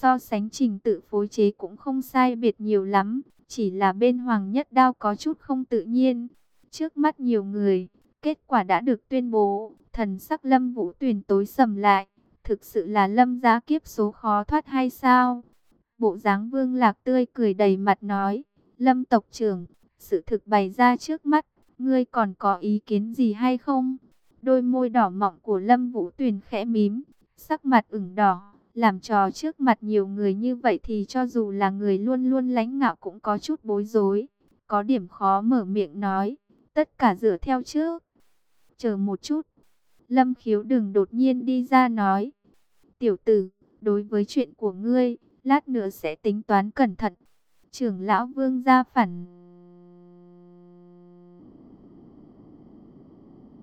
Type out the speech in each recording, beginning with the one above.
so sánh trình tự phối chế cũng không sai biệt nhiều lắm, chỉ là bên Hoàng Nhất Đao có chút không tự nhiên. Trước mắt nhiều người, kết quả đã được tuyên bố, thần sắc Lâm Vũ Tuyền tối sầm lại, thực sự là Lâm giá kiếp số khó thoát hay sao? Bộ dáng Vương Lạc tươi cười đầy mặt nói, Lâm tộc trưởng, sự thực bày ra trước mắt, ngươi còn có ý kiến gì hay không? Đôi môi đỏ mọng của Lâm Vũ Tuyền khẽ mím, sắc mặt ửng đỏ, làm trò trước mặt nhiều người như vậy thì cho dù là người luôn luôn lãnh ngạo cũng có chút bối rối, có điểm khó mở miệng nói, tất cả dựa theo trước. Chờ một chút, Lâm Khiếu đừng đột nhiên đi ra nói, tiểu tử, đối với chuyện của ngươi, lát nữa sẽ tính toán cẩn thận. Trưởng lão Vương gia phản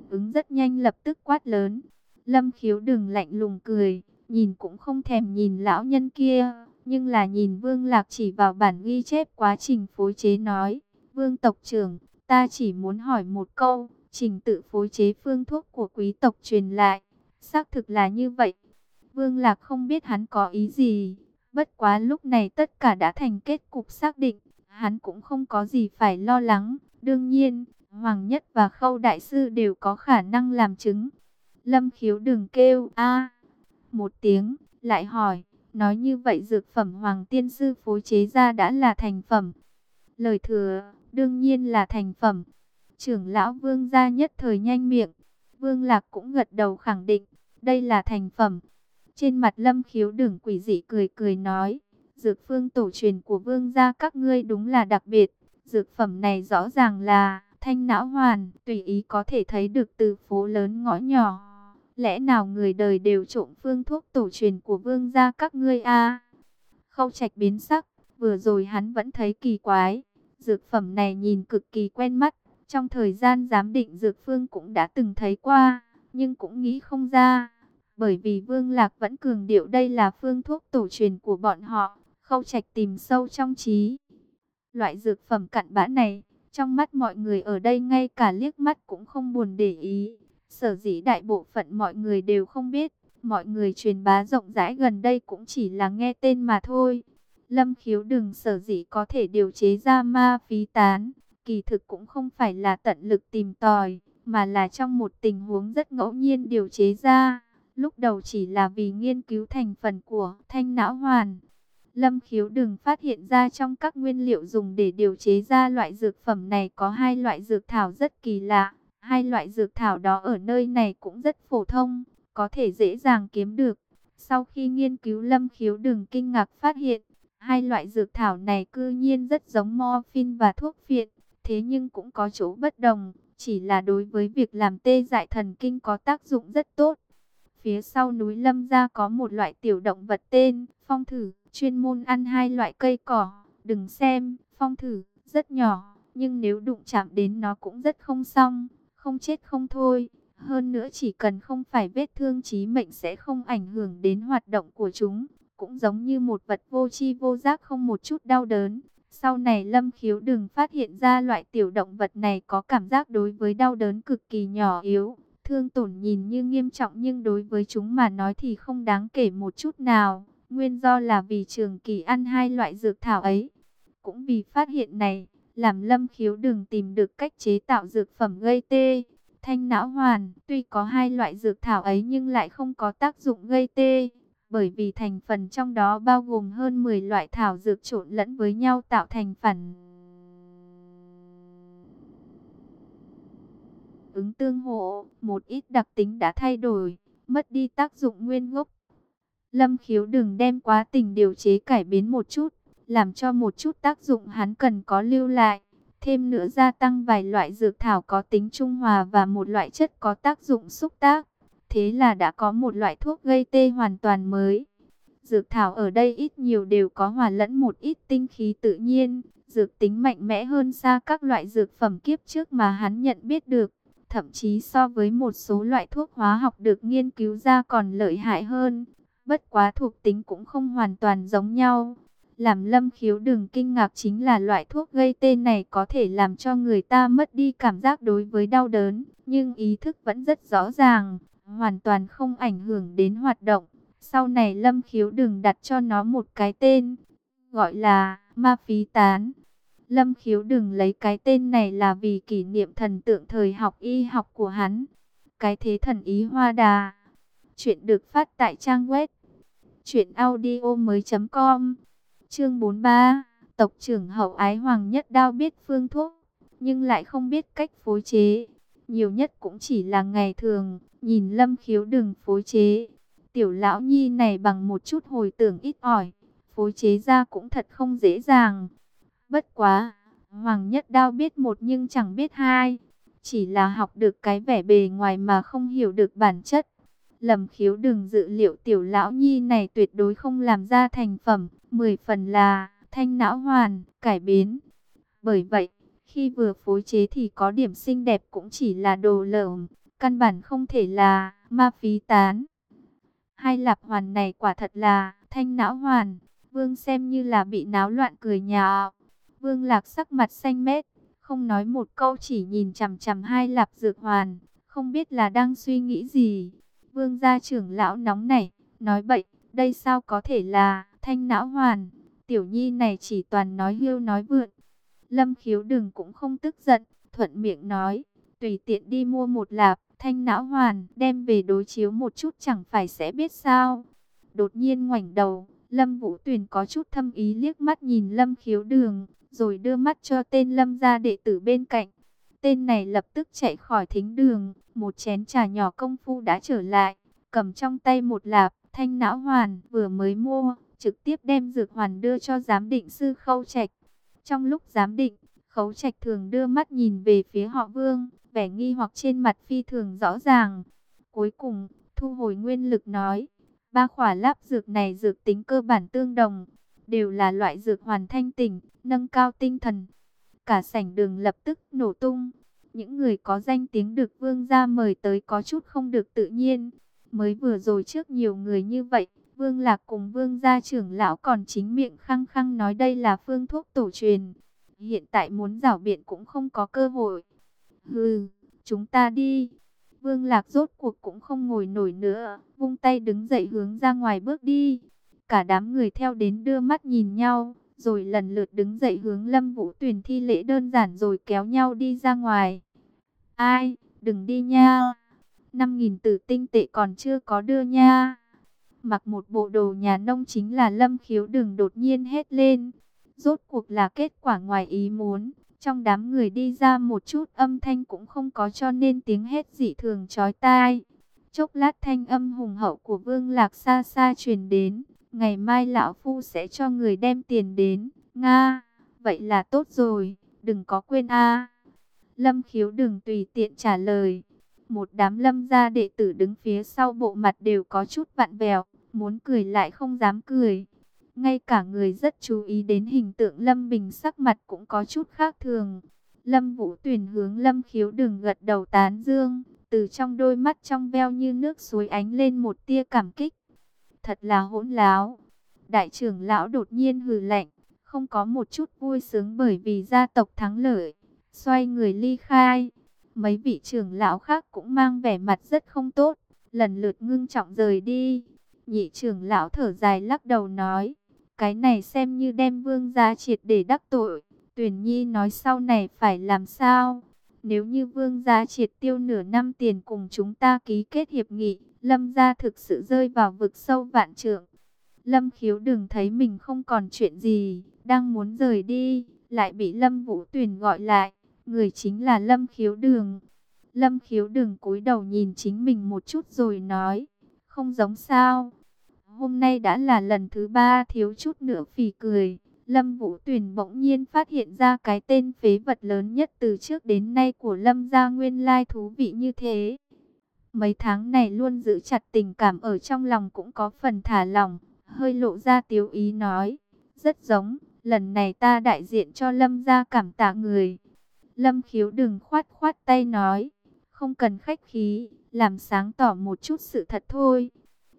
ứng rất nhanh lập tức quát lớn. Lâm khiếu đừng lạnh lùng cười, nhìn cũng không thèm nhìn lão nhân kia, nhưng là nhìn Vương Lạc chỉ vào bản ghi chép quá trình phối chế nói, Vương tộc trưởng, ta chỉ muốn hỏi một câu, trình tự phối chế phương thuốc của quý tộc truyền lại, xác thực là như vậy. Vương Lạc không biết hắn có ý gì, bất quá lúc này tất cả đã thành kết cục xác định, hắn cũng không có gì phải lo lắng, đương nhiên, Hoàng Nhất và Khâu Đại Sư đều có khả năng làm chứng. Lâm khiếu đừng kêu a một tiếng, lại hỏi, nói như vậy dược phẩm Hoàng Tiên Sư phối chế ra đã là thành phẩm. Lời thừa, đương nhiên là thành phẩm. Trưởng lão Vương gia nhất thời nhanh miệng, Vương Lạc cũng gật đầu khẳng định, đây là thành phẩm. Trên mặt Lâm khiếu đừng quỷ dị cười cười nói, dược phương tổ truyền của Vương gia các ngươi đúng là đặc biệt. Dược phẩm này rõ ràng là thanh não hoàn, tùy ý có thể thấy được từ phố lớn ngõ nhỏ. Lẽ nào người đời đều trộm phương thuốc tổ truyền của vương gia các ngươi a? Khâu Trạch biến sắc, vừa rồi hắn vẫn thấy kỳ quái, dược phẩm này nhìn cực kỳ quen mắt, trong thời gian giám định dược phương cũng đã từng thấy qua, nhưng cũng nghĩ không ra, bởi vì Vương Lạc vẫn cường điệu đây là phương thuốc tổ truyền của bọn họ, Khâu Trạch tìm sâu trong trí. Loại dược phẩm cặn bã này, trong mắt mọi người ở đây ngay cả liếc mắt cũng không buồn để ý. Sở dĩ đại bộ phận mọi người đều không biết, mọi người truyền bá rộng rãi gần đây cũng chỉ là nghe tên mà thôi. Lâm khiếu đừng sở dĩ có thể điều chế ra ma phí tán, kỳ thực cũng không phải là tận lực tìm tòi, mà là trong một tình huống rất ngẫu nhiên điều chế ra. Lúc đầu chỉ là vì nghiên cứu thành phần của thanh não hoàn, Lâm khiếu đừng phát hiện ra trong các nguyên liệu dùng để điều chế ra loại dược phẩm này có hai loại dược thảo rất kỳ lạ. Hai loại dược thảo đó ở nơi này cũng rất phổ thông, có thể dễ dàng kiếm được. Sau khi nghiên cứu lâm khiếu đừng kinh ngạc phát hiện, hai loại dược thảo này cư nhiên rất giống morphine và thuốc phiện, thế nhưng cũng có chỗ bất đồng, chỉ là đối với việc làm tê dại thần kinh có tác dụng rất tốt. Phía sau núi lâm ra có một loại tiểu động vật tên, phong thử chuyên môn ăn hai loại cây cỏ. Đừng xem, phong thử, rất nhỏ, nhưng nếu đụng chạm đến nó cũng rất không xong, không chết không thôi. Hơn nữa chỉ cần không phải vết thương chí mệnh sẽ không ảnh hưởng đến hoạt động của chúng, cũng giống như một vật vô tri vô giác không một chút đau đớn. Sau này Lâm Khiếu đừng phát hiện ra loại tiểu động vật này có cảm giác đối với đau đớn cực kỳ nhỏ yếu. Thương tổn nhìn như nghiêm trọng nhưng đối với chúng mà nói thì không đáng kể một chút nào. Nguyên do là vì trường kỳ ăn hai loại dược thảo ấy. Cũng vì phát hiện này, làm lâm khiếu đừng tìm được cách chế tạo dược phẩm gây tê. Thanh não hoàn, tuy có hai loại dược thảo ấy nhưng lại không có tác dụng gây tê. Bởi vì thành phần trong đó bao gồm hơn 10 loại thảo dược trộn lẫn với nhau tạo thành phần ứng tương hộ, một ít đặc tính đã thay đổi, mất đi tác dụng nguyên gốc. Lâm khiếu đừng đem quá tình điều chế cải biến một chút, làm cho một chút tác dụng hắn cần có lưu lại. Thêm nữa gia tăng vài loại dược thảo có tính trung hòa và một loại chất có tác dụng xúc tác. Thế là đã có một loại thuốc gây tê hoàn toàn mới. Dược thảo ở đây ít nhiều đều có hòa lẫn một ít tinh khí tự nhiên, dược tính mạnh mẽ hơn xa các loại dược phẩm kiếp trước mà hắn nhận biết được. Thậm chí so với một số loại thuốc hóa học được nghiên cứu ra còn lợi hại hơn. Bất quá thuộc tính cũng không hoàn toàn giống nhau. Làm lâm khiếu đừng kinh ngạc chính là loại thuốc gây tê này có thể làm cho người ta mất đi cảm giác đối với đau đớn. Nhưng ý thức vẫn rất rõ ràng, hoàn toàn không ảnh hưởng đến hoạt động. Sau này Lâm Khiếu đừng đặt cho nó một cái tên, gọi là ma phí tán. Lâm Khiếu đừng lấy cái tên này là vì kỷ niệm thần tượng thời học y học của hắn. Cái thế thần ý hoa đà. Chuyện được phát tại trang web chuyện audio mới com Chương 43, tộc trưởng hậu ái hoàng nhất đao biết phương thuốc, nhưng lại không biết cách phối chế. Nhiều nhất cũng chỉ là ngày thường, nhìn Lâm Khiếu đừng phối chế. Tiểu lão nhi này bằng một chút hồi tưởng ít ỏi, phối chế ra cũng thật không dễ dàng. Bất quá, Hoàng Nhất Đao biết một nhưng chẳng biết hai. Chỉ là học được cái vẻ bề ngoài mà không hiểu được bản chất. Lầm khiếu đừng dự liệu tiểu lão nhi này tuyệt đối không làm ra thành phẩm. Mười phần là thanh não hoàn, cải biến. Bởi vậy, khi vừa phối chế thì có điểm xinh đẹp cũng chỉ là đồ lởm. Căn bản không thể là ma phí tán. Hai lạp hoàn này quả thật là thanh não hoàn. Vương xem như là bị náo loạn cười nhạo. Vương Lạc sắc mặt xanh mét, không nói một câu chỉ nhìn chằm chằm hai lạp dược hoàn, không biết là đang suy nghĩ gì. Vương gia trưởng lão nóng nảy, nói bậy, đây sao có thể là thanh não hoàn, tiểu nhi này chỉ toàn nói hiêu nói vượn. Lâm khiếu đừng cũng không tức giận, thuận miệng nói, tùy tiện đi mua một lạp, thanh não hoàn, đem về đối chiếu một chút chẳng phải sẽ biết sao. Đột nhiên ngoảnh đầu, Lâm Vũ Tuyền có chút thâm ý liếc mắt nhìn Lâm khiếu đường, rồi đưa mắt cho tên lâm gia đệ tử bên cạnh. Tên này lập tức chạy khỏi thính đường, một chén trà nhỏ công phu đã trở lại, cầm trong tay một lạp, thanh não hoàn vừa mới mua, trực tiếp đem dược hoàn đưa cho giám định sư khâu trạch. Trong lúc giám định, khấu trạch thường đưa mắt nhìn về phía họ vương, vẻ nghi hoặc trên mặt phi thường rõ ràng. Cuối cùng, thu hồi nguyên lực nói, ba khỏa láp dược này dược tính cơ bản tương đồng, đều là loại dược hoàn thanh tỉnh, nâng cao tinh thần. Cả sảnh đường lập tức nổ tung. Những người có danh tiếng được vương gia mời tới có chút không được tự nhiên. Mới vừa rồi trước nhiều người như vậy, vương lạc cùng vương gia trưởng lão còn chính miệng khăng khăng nói đây là phương thuốc tổ truyền. Hiện tại muốn rảo biện cũng không có cơ hội. Hừ, chúng ta đi. Vương lạc rốt cuộc cũng không ngồi nổi nữa, vung tay đứng dậy hướng ra ngoài bước đi. Cả đám người theo đến đưa mắt nhìn nhau, rồi lần lượt đứng dậy hướng Lâm Vũ Tuyền thi lễ đơn giản rồi kéo nhau đi ra ngoài. Ai, đừng đi nha. Năm nghìn tử tinh tệ còn chưa có đưa nha. Mặc một bộ đồ nhà nông chính là Lâm Khiếu đừng đột nhiên hét lên. Rốt cuộc là kết quả ngoài ý muốn. Trong đám người đi ra một chút âm thanh cũng không có cho nên tiếng hét dị thường chói tai. Chốc lát thanh âm hùng hậu của Vương Lạc xa xa truyền đến. Ngày mai lão phu sẽ cho người đem tiền đến. Nga, vậy là tốt rồi, đừng có quên a. Lâm khiếu đừng tùy tiện trả lời. Một đám lâm gia đệ tử đứng phía sau bộ mặt đều có chút vặn vẹo, muốn cười lại không dám cười. Ngay cả người rất chú ý đến hình tượng Lâm Bình sắc mặt cũng có chút khác thường. Lâm Vũ Tuyền hướng Lâm Khiếu đừng gật đầu tán dương, từ trong đôi mắt trong veo như nước suối ánh lên một tia cảm kích thật là hỗn láo. Đại trưởng lão đột nhiên hừ lạnh, không có một chút vui sướng bởi vì gia tộc thắng lợi, xoay người ly khai. Mấy vị trưởng lão khác cũng mang vẻ mặt rất không tốt, lần lượt ngưng trọng rời đi. Nhị trưởng lão thở dài lắc đầu nói, cái này xem như đem vương gia triệt để đắc tội. Tuyển Nhi nói sau này phải làm sao? Nếu như vương gia triệt tiêu nửa năm tiền cùng chúng ta ký kết hiệp nghị, Lâm gia thực sự rơi vào vực sâu vạn trượng. Lâm khiếu đừng thấy mình không còn chuyện gì, đang muốn rời đi, lại bị Lâm Vũ Tuyền gọi lại. Người chính là Lâm khiếu đường. Lâm khiếu đường cúi đầu nhìn chính mình một chút rồi nói, không giống sao. Hôm nay đã là lần thứ ba thiếu chút nữa phì cười. Lâm Vũ Tuyền bỗng nhiên phát hiện ra cái tên phế vật lớn nhất từ trước đến nay của Lâm gia nguyên lai thú vị như thế. Mấy tháng này luôn giữ chặt tình cảm ở trong lòng cũng có phần thả lỏng, hơi lộ ra tiếu ý nói. Rất giống, lần này ta đại diện cho Lâm gia cảm tạ người. Lâm khiếu đừng khoát khoát tay nói, không cần khách khí, làm sáng tỏ một chút sự thật thôi.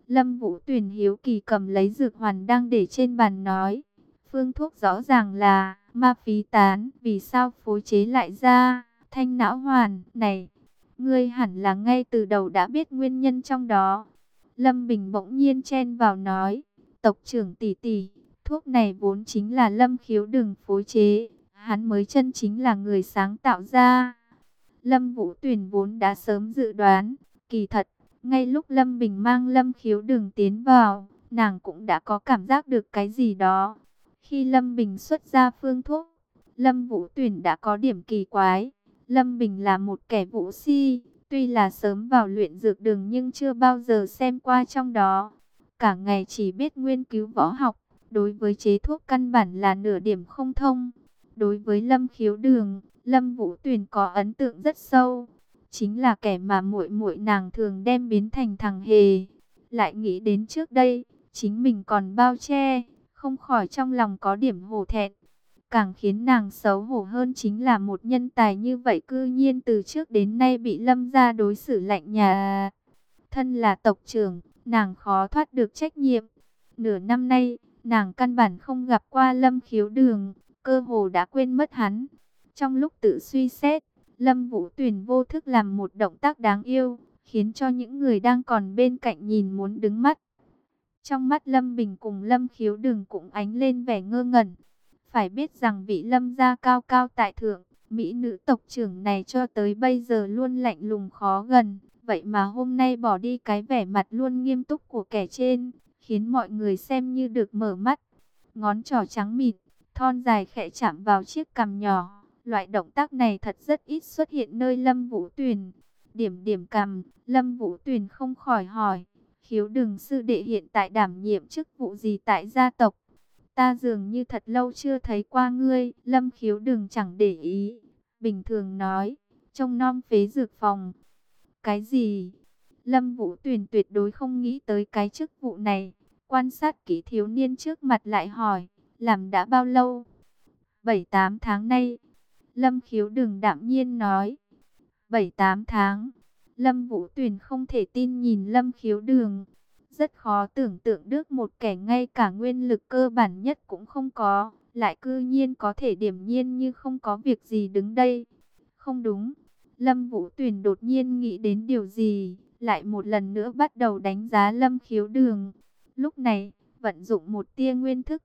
Lâm Vũ Tuyền hiếu kỳ cầm lấy dược hoàn đang để trên bàn nói. Phương thuốc rõ ràng là ma phí tán, vì sao phối chế lại ra thanh não hoàn này? Ngươi hẳn là ngay từ đầu đã biết nguyên nhân trong đó. Lâm Bình bỗng nhiên chen vào nói, tộc trưởng tỷ tỷ, thuốc này vốn chính là lâm khiếu đừng phối chế, hắn mới chân chính là người sáng tạo ra. Lâm Vũ Tuyền vốn đã sớm dự đoán, kỳ thật, ngay lúc Lâm Bình mang Lâm khiếu đừng tiến vào, nàng cũng đã có cảm giác được cái gì đó. Khi Lâm Bình xuất ra phương thuốc, Lâm Vũ Tuyền đã có điểm kỳ quái. Lâm Bình là một kẻ vũ si, tuy là sớm vào luyện dược đường nhưng chưa bao giờ xem qua trong đó. Cả ngày chỉ biết nguyên cứu võ học, đối với chế thuốc căn bản là nửa điểm không thông. Đối với Lâm Khiếu Đường, Lâm Vũ Tuyền có ấn tượng rất sâu, chính là kẻ mà muội muội nàng thường đem biến thành thằng hề. Lại nghĩ đến trước đây, chính mình còn bao che, không khỏi trong lòng có điểm hổ thẹn. Càng khiến nàng xấu hổ hơn chính là một nhân tài như vậy cư nhiên từ trước đến nay bị lâm gia đối xử lạnh nhà. Thân là tộc trưởng, nàng khó thoát được trách nhiệm. Nửa năm nay, nàng căn bản không gặp qua lâm khiếu đường, cơ hồ đã quên mất hắn. Trong lúc tự suy xét, Lâm Vũ Tuyền vô thức làm một động tác đáng yêu, khiến cho những người đang còn bên cạnh nhìn muốn đứng mắt. Trong mắt Lâm Bình cùng Lâm Khiếu Đường cũng ánh lên vẻ ngơ ngẩn. Phải biết rằng vị Lâm gia cao cao tại thượng, mỹ nữ tộc trưởng này cho tới bây giờ luôn lạnh lùng khó gần. Vậy mà hôm nay bỏ đi cái vẻ mặt luôn nghiêm túc của kẻ trên, khiến mọi người xem như được mở mắt. Ngón trỏ trắng mịn, thon dài khẽ chạm vào chiếc cằm nhỏ. Loại động tác này thật rất ít xuất hiện nơi Lâm Vũ Tuyền. Điểm điểm cằm, Lâm Vũ Tuyền không khỏi hỏi, khiếu đường sư đệ hiện tại đảm nhiệm chức vụ gì tại gia tộc? Ta dường như thật lâu chưa thấy qua ngươi, lâm khiếu đường chẳng để ý. Bình thường nói, trông non phế dược phòng. Cái gì? Lâm Vũ Tuyền tuyệt đối không nghĩ tới cái chức vụ này. Quan sát kỹ thiếu niên trước mặt lại hỏi, làm đã bao lâu? 7-8 tháng nay. Lâm khiếu đường đạm nhiên nói. 7-8 tháng. Lâm Vũ Tuyền không thể tin nhìn Lâm khiếu đường. Rất khó tưởng tượng được một kẻ ngay cả nguyên lực cơ bản nhất cũng không có, lại cư nhiên có thể điểm nhiên như không có việc gì đứng đây. Không đúng, Lâm Vũ Tuyền đột nhiên nghĩ đến điều gì, lại một lần nữa bắt đầu đánh giá Lâm khiếu đường. Lúc này, vận dụng một tia nguyên thức.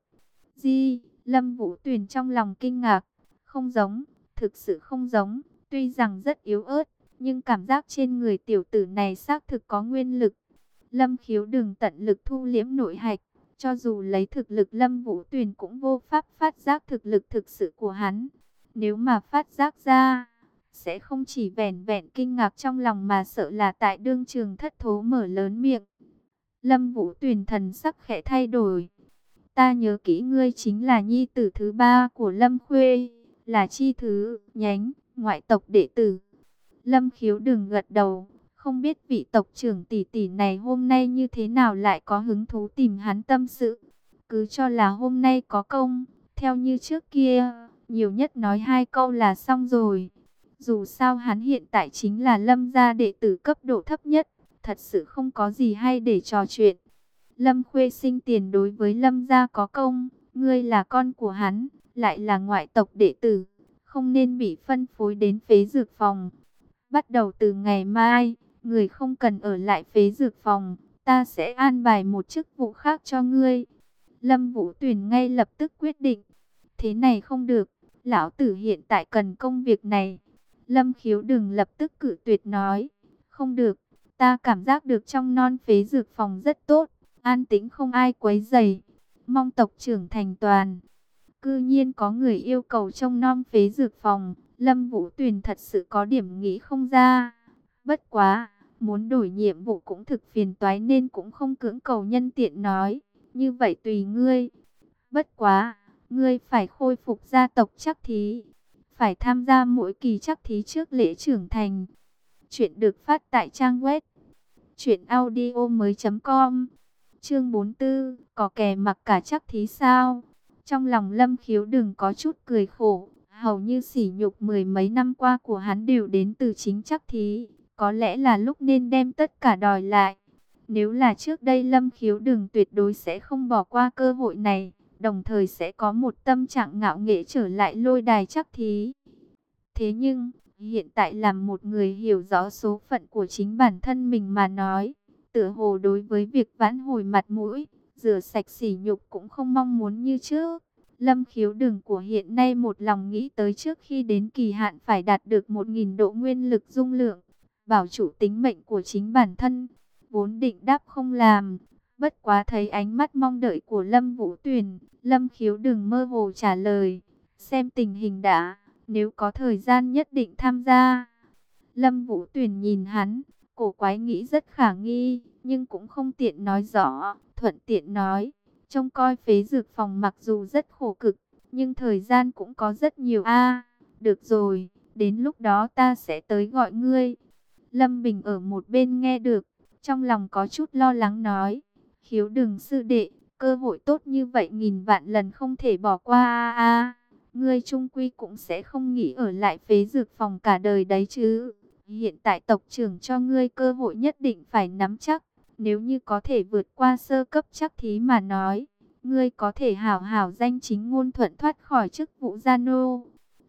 Di, Lâm Vũ Tuyền trong lòng kinh ngạc, không giống, thực sự không giống, tuy rằng rất yếu ớt, nhưng cảm giác trên người tiểu tử này xác thực có nguyên lực. Lâm khiếu đừng tận lực thu liễm nội hạch. Cho dù lấy thực lực Lâm Vũ Tuyền cũng vô pháp phát giác thực lực thực sự của hắn. Nếu mà phát giác ra, sẽ không chỉ vẻn vẹn kinh ngạc trong lòng mà sợ là tại đương trường thất thố mở lớn miệng. Lâm Vũ Tuyền thần sắc khẽ thay đổi. Ta nhớ kỹ ngươi chính là nhi tử thứ ba của Lâm Khuê, là chi thứ, nhánh, ngoại tộc đệ tử. Lâm khiếu đừng gật đầu, không biết vị tộc trưởng tỷ tỷ này hôm nay như thế nào lại có hứng thú tìm hắn tâm sự. Cứ cho là hôm nay có công, theo như trước kia, nhiều nhất nói hai câu là xong rồi. Dù sao hắn hiện tại chính là lâm gia đệ tử cấp độ thấp nhất, thật sự không có gì hay để trò chuyện. Lâm Khuê sinh tiền đối với lâm gia có công, ngươi là con của hắn, lại là ngoại tộc đệ tử, không nên bị phân phối đến phế dược phòng. Bắt đầu từ ngày mai, người không cần ở lại phế dược phòng, ta sẽ an bài một chức vụ khác cho ngươi. Lâm Vũ Tuyền ngay lập tức quyết định, thế này không được, lão tử hiện tại cần công việc này. Lâm Khiếu đừng lập tức cự tuyệt nói, không được, ta cảm giác được trong non phế dược phòng rất tốt, an tĩnh không ai quấy rầy. Mong tộc trưởng thành toàn. Cư nhiên có người yêu cầu trong non phế dược phòng, Lâm Vũ Tuyền thật sự có điểm nghĩ không ra. Bất quá, muốn đổi nhiệm vụ cũng thực phiền toái nên cũng không cưỡng cầu nhân tiện nói, như vậy tùy ngươi. Bất quá, ngươi phải khôi phục gia tộc chắc thí, phải tham gia mỗi kỳ chắc thí trước lễ trưởng thành. Chuyện được phát tại trang web truyệnaudiomoi.com. Chương 44, có kẻ mặc cả chắc thí sao? Trong lòng Lâm Khiếu đừng có chút cười khổ, hầu như sỉ nhục mười mấy năm qua của hắn đều đến từ chính chắc thí. Có lẽ là lúc nên đem tất cả đòi lại. Nếu là trước đây Lâm Khiếu đừng tuyệt đối sẽ không bỏ qua cơ hội này, đồng thời sẽ có một tâm trạng ngạo nghễ trở lại lôi đài chắc thí. Thế nhưng, hiện tại làm một người hiểu rõ số phận của chính bản thân mình mà nói, tựa hồ đối với việc vãn hồi mặt mũi, rửa sạch sỉ nhục cũng không mong muốn như trước. Lâm khiếu đường của hiện nay một lòng nghĩ tới trước khi đến kỳ hạn phải đạt được 1.000 độ nguyên lực dung lượng, bảo chủ tính mệnh của chính bản thân. Vốn định đáp không làm, bất quá thấy ánh mắt mong đợi của Lâm Vũ Tuyền, Lâm khiếu đường mơ hồ trả lời, xem tình hình đã, nếu có thời gian nhất định tham gia. Lâm Vũ Tuyền nhìn hắn, cổ quái nghĩ rất khả nghi, nhưng cũng không tiện nói rõ, thuận tiện nói. Trông coi phế dược phòng mặc dù rất khổ cực, nhưng thời gian cũng có rất nhiều a. được rồi, đến lúc đó ta sẽ tới gọi ngươi. Lâm Bình ở một bên nghe được, trong lòng có chút lo lắng nói. Khiếu đừng sư đệ, cơ hội tốt như vậy nghìn vạn lần không thể bỏ qua a a. Ngươi trung quy cũng sẽ không nghĩ ở lại phế dược phòng cả đời đấy chứ. Hiện tại tộc trưởng cho ngươi cơ hội nhất định phải nắm chắc. Nếu như có thể vượt qua sơ cấp chắc thí mà nói, ngươi có thể hảo hảo danh chính ngôn thuận thoát khỏi chức vụ gia nô.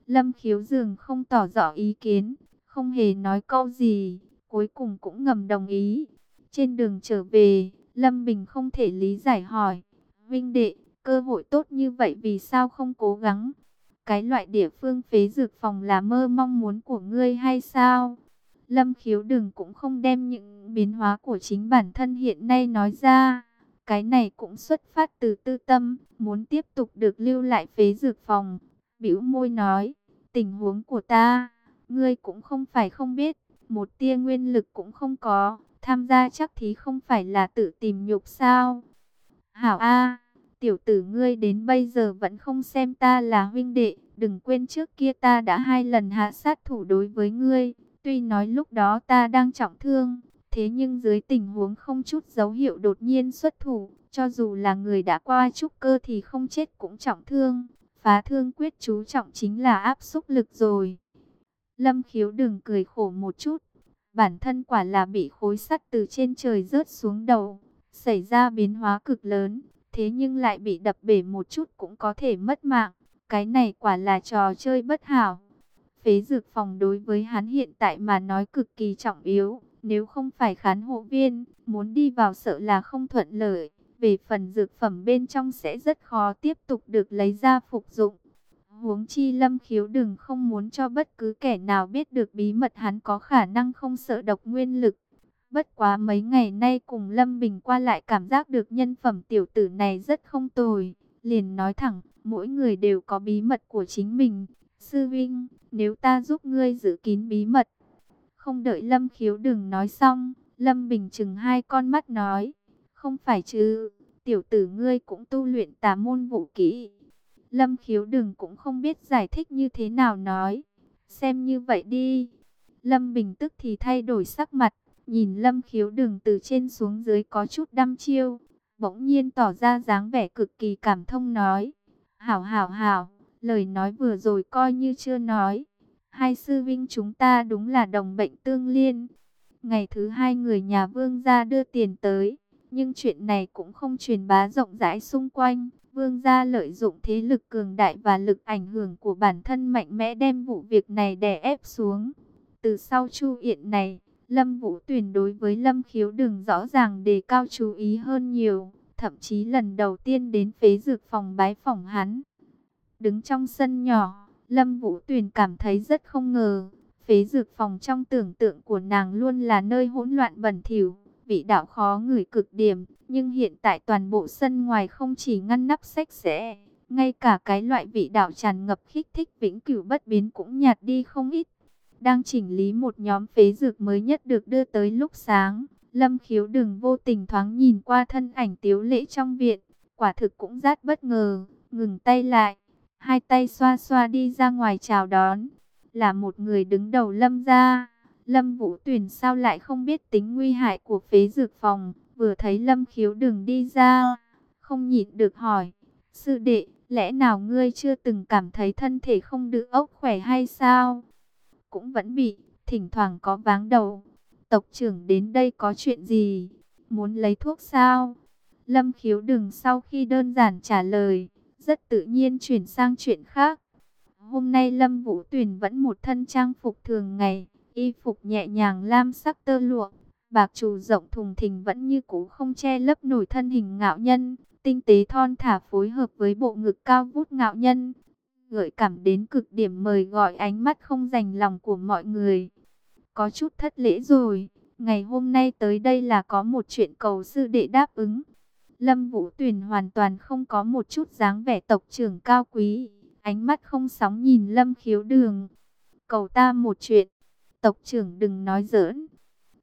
Lâm khiếu dường không tỏ rõ ý kiến, không hề nói câu gì, cuối cùng cũng ngầm đồng ý. Trên đường trở về, Lâm Bình không thể lý giải hỏi, Vinh đệ, cơ hội tốt như vậy vì sao không cố gắng? Cái loại địa phương phế dược phòng là mơ mong muốn của ngươi hay sao? Lâm khiếu đừng cũng không đem những biến hóa của chính bản thân hiện nay nói ra. Cái này cũng xuất phát từ tư tâm, muốn tiếp tục được lưu lại phế dược phòng. bĩu môi nói, tình huống của ta, ngươi cũng không phải không biết, một tia nguyên lực cũng không có, tham gia chắc thí không phải là tự tìm nhục sao. Hảo A, tiểu tử ngươi đến bây giờ vẫn không xem ta là huynh đệ, đừng quên trước kia ta đã hai lần hạ sát thủ đối với ngươi Tuy nói lúc đó ta đang trọng thương, thế nhưng dưới tình huống không chút dấu hiệu đột nhiên xuất thủ, cho dù là người đã qua trúc cơ thì không chết cũng trọng thương. Phá thương quyết chú trọng chính là áp xúc lực rồi. Lâm khiếu đừng cười khổ một chút. Bản thân quả là bị khối sắt từ trên trời rớt xuống đầu. Xảy ra biến hóa cực lớn. Thế nhưng lại bị đập bể một chút cũng có thể mất mạng. Cái này quả là trò chơi bất hảo. Phế dược phòng đối với hắn hiện tại mà nói cực kỳ trọng yếu. Nếu không phải khán hộ viên, muốn đi vào sợ là không thuận lợi. Về phần dược phẩm bên trong sẽ rất khó tiếp tục được lấy ra phục dụng. Huống chi lâm khiếu đừng không muốn cho bất cứ kẻ nào biết được bí mật hắn có khả năng không sợ độc nguyên lực. Bất quá mấy ngày nay cùng Lâm Bình qua lại cảm giác được nhân phẩm tiểu tử này rất không tồi. Liền nói thẳng, mỗi người đều có bí mật của chính mình. Sư Vinh, nếu ta giúp ngươi giữ kín bí mật. Không đợi Lâm Khiếu đừng nói xong, Lâm Bình chừng hai con mắt nói, không phải chứ, tiểu tử ngươi cũng tu luyện tà môn vũ kỹ. Lâm Khiếu đừng cũng không biết giải thích như thế nào nói, xem như vậy đi. Lâm Bình tức thì thay đổi sắc mặt, nhìn Lâm Khiếu đừng từ trên xuống dưới có chút đăm chiêu, bỗng nhiên tỏ ra dáng vẻ cực kỳ cảm thông nói, hảo hảo hảo Lời nói vừa rồi coi như chưa nói. Hai sư vinh chúng ta đúng là đồng bệnh tương liên. Ngày thứ hai người nhà vương ra đưa tiền tới. Nhưng chuyện này cũng không truyền bá rộng rãi xung quanh. Vương gia lợi dụng thế lực cường đại và lực ảnh hưởng của bản thân mạnh mẽ đem vụ việc này đè ép xuống. Từ sau chu yện này, Lâm Vũ Tuyền đối với Lâm Khiếu Đường rõ ràng đề cao chú ý hơn nhiều. Thậm chí lần đầu tiên đến phế dược phòng bái phòng hắn. Đứng trong sân nhỏ, Lâm Vũ Tuyền cảm thấy rất không ngờ. Phế dược phòng trong tưởng tượng của nàng luôn là nơi hỗn loạn bẩn thỉu, vị đạo khó ngửi cực điểm. Nhưng hiện tại toàn bộ sân ngoài không chỉ ngăn nắp sạch sẽ, ngay cả cái loại vị đạo tràn ngập khích thích vĩnh cửu bất biến cũng nhạt đi không ít. Đang chỉnh lý một nhóm phế dược mới nhất được đưa tới lúc sáng. Lâm khiếu đừng vô tình thoáng nhìn qua thân ảnh tiếu lễ trong viện. Quả thực cũng rát bất ngờ, ngừng tay lại hai tay xoa xoa đi ra ngoài chào đón, là một người đứng đầu lâm gia. Lâm Vũ Tuyền sao lại không biết tính nguy hại của phế dược phòng, vừa thấy Lâm Khiếu đừng đi ra, không nhịn được hỏi, sư đệ, lẽ nào ngươi chưa từng cảm thấy thân thể không được ốc khỏe hay sao? Cũng vẫn bị, thỉnh thoảng có váng đầu. Tộc trưởng đến đây có chuyện gì? Muốn lấy thuốc sao? Lâm Khiếu đừng sau khi đơn giản trả lời, rất tự nhiên chuyển sang chuyện khác. Hôm nay Lâm Vũ Tuyền vẫn một thân trang phục thường ngày, y phục nhẹ nhàng lam sắc tơ lụa, bạc trù rộng thùng thình vẫn như cũ không che lấp nổi thân hình ngạo nhân, tinh tế thon thả phối hợp với bộ ngực cao vút ngạo nhân, gợi cảm đến cực điểm mời gọi ánh mắt không dành lòng của mọi người. Có chút thất lễ rồi, ngày hôm nay tới đây là có một chuyện cầu sư đệ đáp ứng. Lâm Vũ Tuyền hoàn toàn không có một chút dáng vẻ tộc trưởng cao quý, ánh mắt không sóng nhìn Lâm Khiếu Đường. Cầu ta một chuyện, tộc trưởng đừng nói giỡn.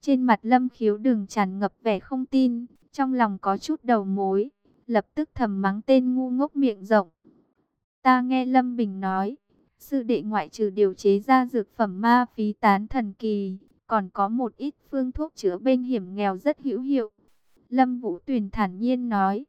Trên mặt Lâm Khiếu Đường tràn ngập vẻ không tin, trong lòng có chút đầu mối, lập tức thầm mắng tên ngu ngốc miệng rộng. Ta nghe Lâm Bình nói, sư đệ ngoại trừ điều chế ra dược phẩm ma phí tán thần kỳ, còn có một ít phương thuốc chữa bệnh hiểm nghèo rất hữu hiệu. Lâm Vũ Tuyền thản nhiên nói.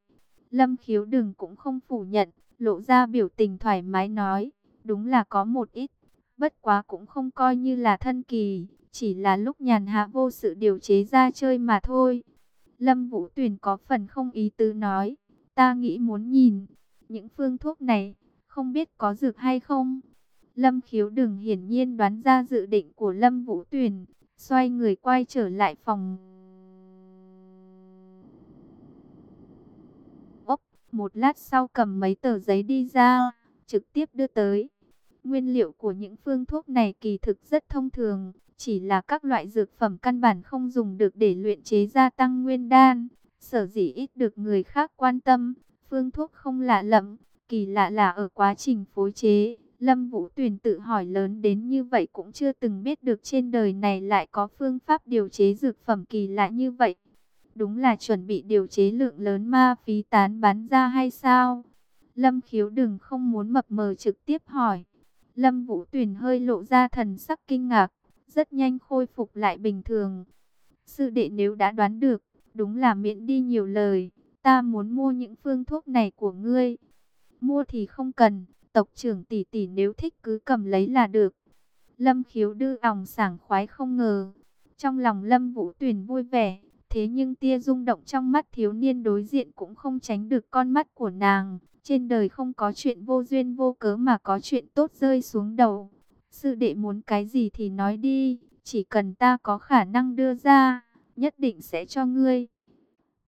Lâm Khiếu Đừng cũng không phủ nhận, lộ ra biểu tình thoải mái nói. Đúng là có một ít, bất quá cũng không coi như là thân kỳ, chỉ là lúc nhàn hạ vô sự điều chế ra chơi mà thôi. Lâm Vũ Tuyền có phần không ý tứ nói. Ta nghĩ muốn nhìn, những phương thuốc này, không biết có dược hay không. Lâm khiếu đừng hiển nhiên đoán ra dự định của Lâm Vũ Tuyền, xoay người quay trở lại phòng. Ốc, một lát sau cầm mấy tờ giấy đi ra, trực tiếp đưa tới. Nguyên liệu của những phương thuốc này kỳ thực rất thông thường, chỉ là các loại dược phẩm căn bản không dùng được để luyện chế gia tăng nguyên đan. Sở dĩ ít được người khác quan tâm, phương thuốc không lạ lẫm, kỳ lạ là ở quá trình phối chế. Lâm Vũ Tuyền tự hỏi lớn đến như vậy cũng chưa từng biết được trên đời này lại có phương pháp điều chế dược phẩm kỳ lạ như vậy. Đúng là chuẩn bị điều chế lượng lớn ma phí tán bán ra hay sao? Lâm khiếu đừng không muốn mập mờ trực tiếp hỏi. Lâm Vũ Tuyền hơi lộ ra thần sắc kinh ngạc, rất nhanh khôi phục lại bình thường. Sư đệ nếu đã đoán được, đúng là miễn đi nhiều lời, ta muốn mua những phương thuốc này của ngươi. Mua thì không cần, tộc trưởng tỷ tỷ nếu thích cứ cầm lấy là được. Lâm khiếu đưa ỏng sảng khoái không ngờ. Trong lòng Lâm Vũ Tuyền vui vẻ, thế nhưng tia rung động trong mắt thiếu niên đối diện cũng không tránh được con mắt của nàng. Trên đời không có chuyện vô duyên vô cớ mà có chuyện tốt rơi xuống đầu. Sư đệ muốn cái gì thì nói đi, chỉ cần ta có khả năng đưa ra, nhất định sẽ cho ngươi.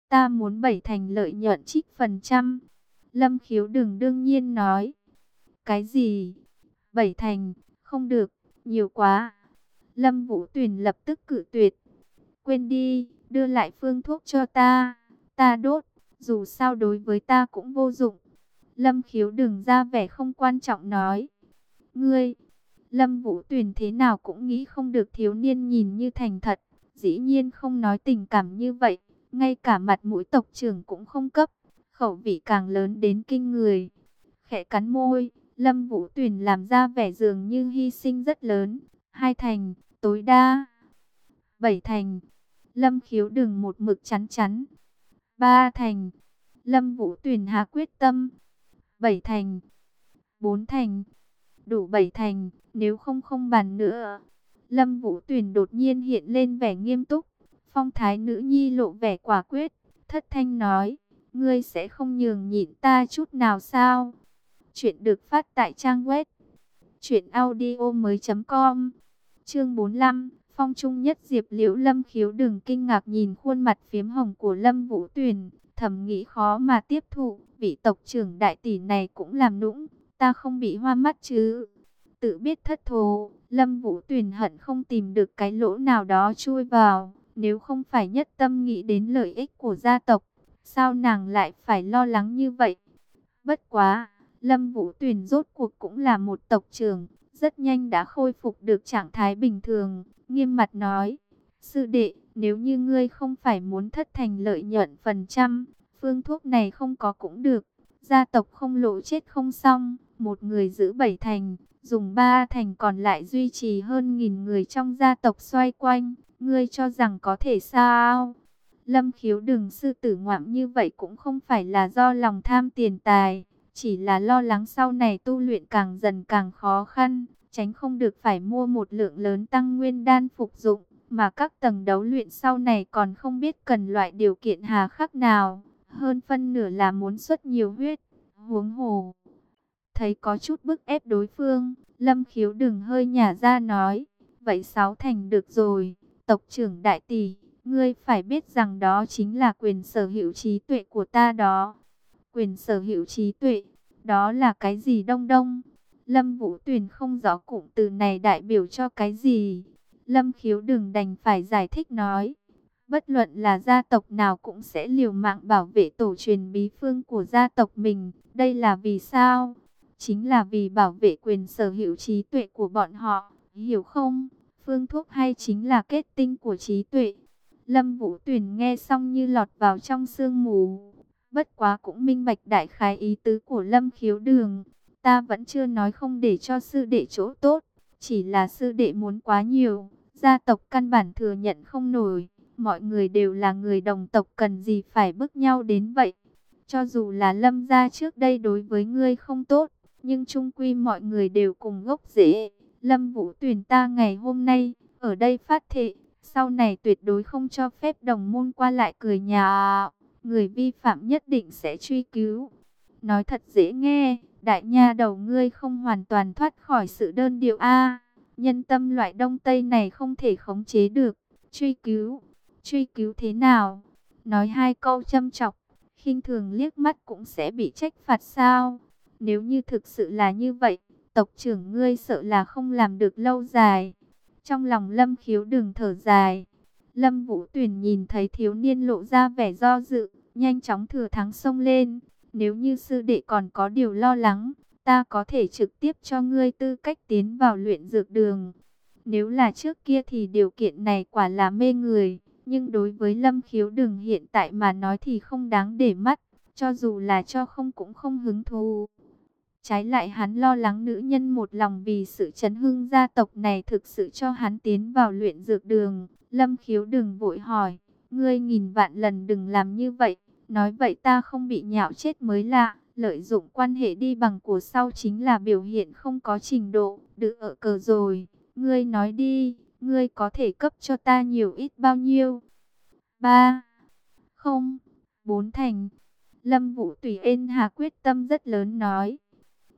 Ta muốn bảy thành lợi nhuận trích phần trăm. Lâm khiếu đừng đương nhiên nói. Cái gì? Bảy thành, không được, nhiều quá. Lâm Vũ Tuyền lập tức cự tuyệt. Quên đi, đưa lại phương thuốc cho ta. Ta đốt, dù sao đối với ta cũng vô dụng. Lâm khiếu đừng ra vẻ không quan trọng nói. Ngươi, Lâm Vũ Tuyền thế nào cũng nghĩ không được thiếu niên nhìn như thành thật. Dĩ nhiên không nói tình cảm như vậy. Ngay cả mặt mũi tộc trưởng cũng không cấp. Khẩu vị càng lớn đến kinh người. Khẽ cắn môi, Lâm Vũ Tuyền làm ra vẻ dường như hy sinh rất lớn. Hai thành, tối đa. Bảy thành. Lâm khiếu đừng một mực chắn chắn. Ba thành. Lâm Vũ Tuyền hạ quyết tâm. Bảy thành. Bốn thành. Đủ bảy thành, nếu không không bàn nữa. Lâm Vũ Tuyền đột nhiên hiện lên vẻ nghiêm túc. Phong thái nữ nhi lộ vẻ quả quyết. Thất thanh nói, ngươi sẽ không nhường nhịn ta chút nào sao? Chuyện được phát tại trang web truyệnaudiomoi.com. Chương 45, Phong Trung Nhất Diệp Liễu Lâm Khiếu đừng kinh ngạc nhìn khuôn mặt phiếm hồng của Lâm Vũ Tuyền, thầm nghĩ khó mà tiếp thụ, vị tộc trưởng đại tỷ này cũng làm nũng, ta không bị hoa mắt chứ? Tự biết thất thố, Lâm Vũ Tuyền hận không tìm được cái lỗ nào đó chui vào, nếu không phải nhất tâm nghĩ đến lợi ích của gia tộc, sao nàng lại phải lo lắng như vậy? Bất quá, Lâm Vũ Tuyền rốt cuộc cũng là một tộc trưởng, rất nhanh đã khôi phục được trạng thái bình thường, nghiêm mặt nói, sư đệ, nếu như ngươi không phải muốn thất thành lợi nhuận phần trăm, phương thuốc này không có cũng được, gia tộc không lộ chết không xong, một người giữ bảy thành, dùng ba thành còn lại duy trì hơn nghìn người trong gia tộc xoay quanh, ngươi cho rằng có thể sao? Lâm khiếu đừng sư tử ngoạm như vậy cũng không phải là do lòng tham tiền tài, chỉ là lo lắng sau này tu luyện càng dần càng khó khăn, tránh không được phải mua một lượng lớn tăng nguyên đan phục dụng, mà các tầng đấu luyện sau này còn không biết cần loại điều kiện hà khắc nào, hơn phân nửa là muốn xuất nhiều huyết, huống hồ. Thấy có chút bức ép đối phương, Lâm Khiếu đừng hơi nhả ra nói, vậy sáu thành được rồi, tộc trưởng đại tỷ, Ngươi phải biết rằng đó chính là quyền sở hữu trí tuệ của ta đó. Quyền sở hữu trí tuệ, đó là cái gì đông đông? Lâm Vũ Tuyền không rõ cụm từ này đại biểu cho cái gì. Lâm khiếu đừng đành phải giải thích nói. Bất luận là gia tộc nào cũng sẽ liều mạng bảo vệ tổ truyền bí phương của gia tộc mình. Đây là vì sao? Chính là vì bảo vệ quyền sở hữu trí tuệ của bọn họ. Hiểu không? Phương thuốc hay chính là kết tinh của trí tuệ. Lâm Vũ Tuyền nghe xong như lọt vào trong sương mù. Bất quá cũng minh bạch đại khái ý tứ của Lâm khiếu đường. Ta vẫn chưa nói không để cho sư đệ chỗ tốt. Chỉ là sư đệ muốn quá nhiều. Gia tộc căn bản thừa nhận không nổi. Mọi người đều là người đồng tộc, cần gì phải bức nhau đến vậy. Cho dù là lâm gia trước đây đối với ngươi không tốt. Nhưng trung quy mọi người đều cùng gốc rễ. Lâm Vũ Tuyền ta ngày hôm nay, ở đây phát thệ. Sau này tuyệt đối không cho phép đồng môn qua lại cười nhà. Người vi phạm nhất định sẽ truy cứu. Nói thật dễ nghe. Đại nha đầu ngươi không hoàn toàn thoát khỏi sự đơn điệu A. nhân tâm loại đông tây này không thể khống chế được. Truy cứu. Truy cứu thế nào? Nói hai câu châm chọc. khinh thường liếc mắt cũng sẽ bị trách phạt sao? Nếu như thực sự là như vậy, tộc trưởng ngươi sợ là không làm được lâu dài. Trong lòng lâm khiếu đừng thở dài. Lâm Vũ Tuyển nhìn thấy thiếu niên lộ ra vẻ do dự, nhanh chóng thừa thắng xông lên. Nếu như sư đệ còn có điều lo lắng, ta có thể trực tiếp cho ngươi tư cách tiến vào luyện dược đường. Nếu là trước kia thì điều kiện này quả là mê người, nhưng đối với lâm khiếu đường hiện tại mà nói thì không đáng để mắt, cho dù là cho không cũng không hứng thú. Trái lại hắn lo lắng nữ nhân một lòng vì sự chấn hưng gia tộc này thực sự cho hắn tiến vào luyện dược đường. Lâm khiếu đừng vội hỏi, ngươi nghìn vạn lần đừng làm như vậy. Nói vậy ta không bị nhạo chết mới lạ. Lợi dụng quan hệ đi bằng của sau chính là biểu hiện không có trình độ. Đự ở cờ rồi. Ngươi nói đi, ngươi có thể cấp cho ta nhiều ít bao nhiêu? ba Không. Bốn thành. Lâm Vũ Tùy Ên Hà quyết tâm rất lớn nói.